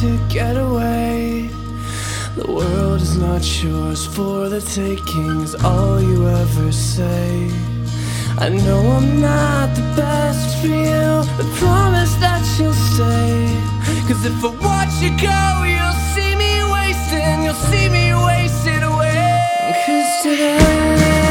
to get away. The world is not yours for the taking, is all you ever say. I know I'm not the best for you, but promise that you'll stay. Cause if I watch you go, you'll see me wasting, you'll see me wasted away. Cause today,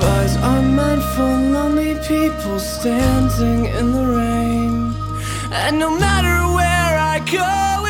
Goodbyes are meant for lonely people standing in the rain. And no matter where I go,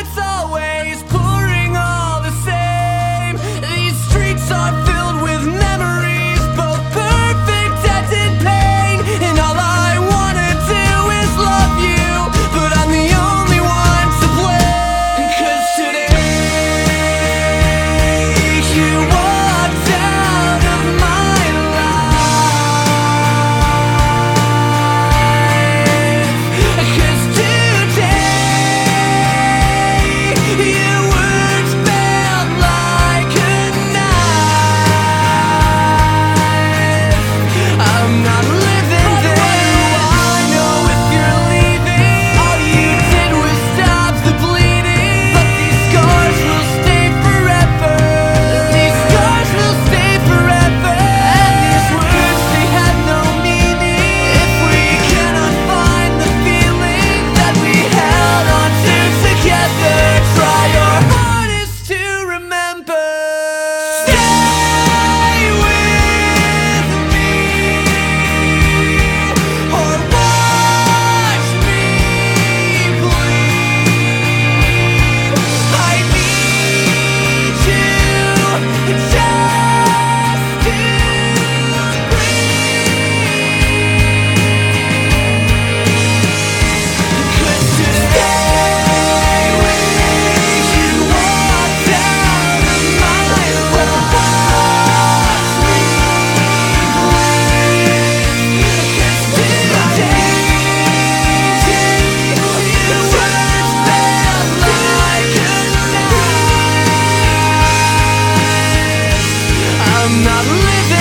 I'm not living